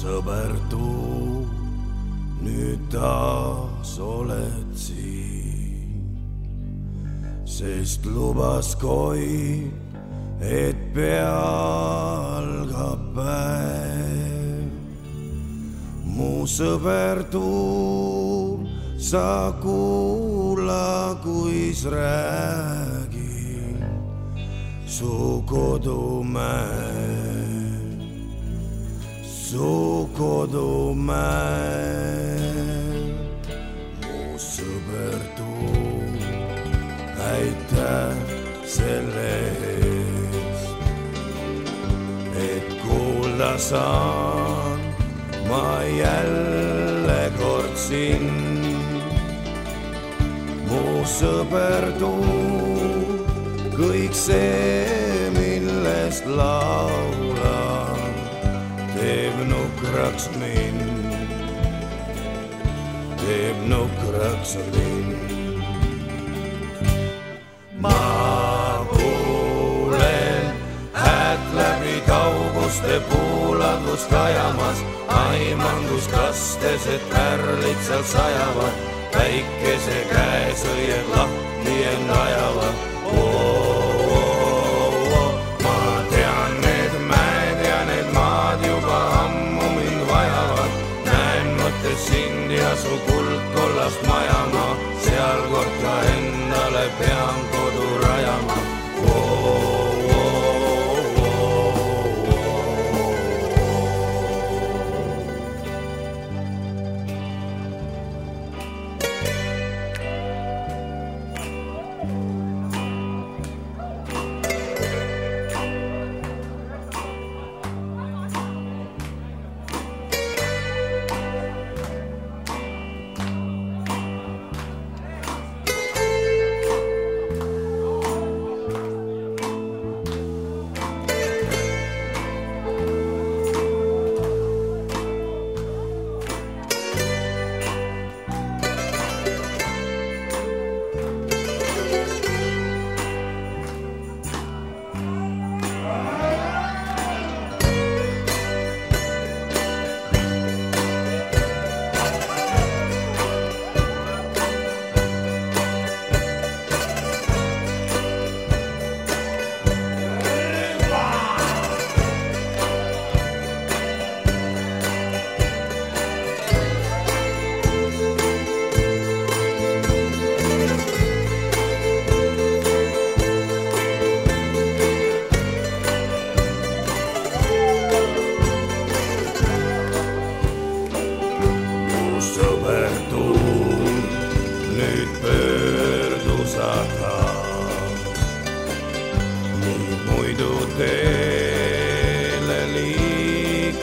sõber tuu, nüüd taas oled siin, sest lubas koi, et pea algab päev. mu sõber tuu, sa kuula, kuis räägin su kodumäel su kodumäel, mu sõber tuu, aitäh selle eest, et kuulda saan ma jälle kord sind. mu sõber tuu, kõik see, millest laulan nukraks mind, teeb nukraks mind. ma kuulen häält läbi kauguste puuladust kajamas, aiman, kus kastesed pärlid seal sajavad, päikese käes õied lahti end ajavad my armor.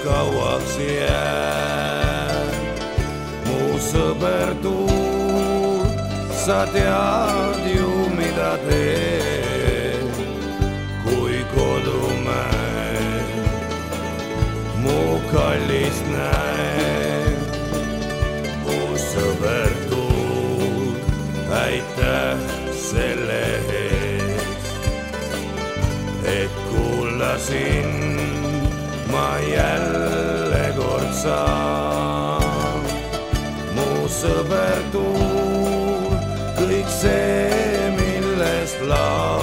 Kauaks jääb. mu sõber tuul, sa tead ju, mida teed, kui kodumäe mu kallis näeb. Selle eest, et kuulasin ma jälle kord saan. mu sõber tuul, kõik see, millest laulab,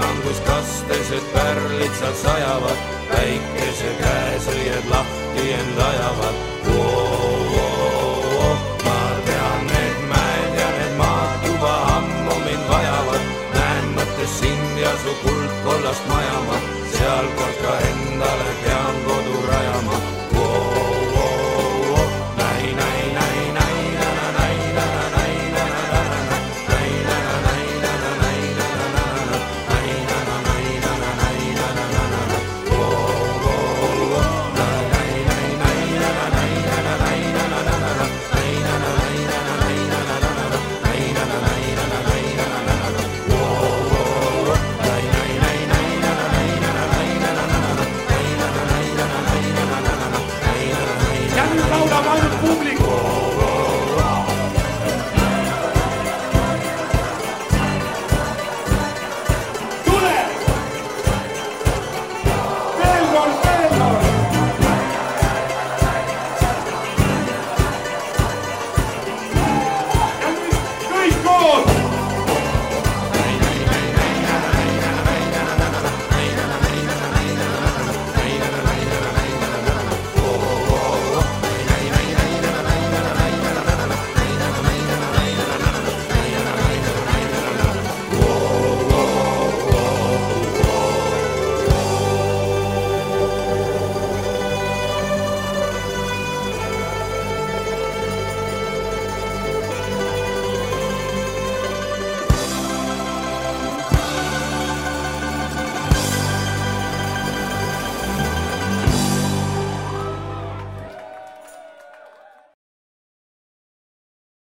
aiman, kus kastesed pärlid seal sajavad päikese käes õied lahti end ajavad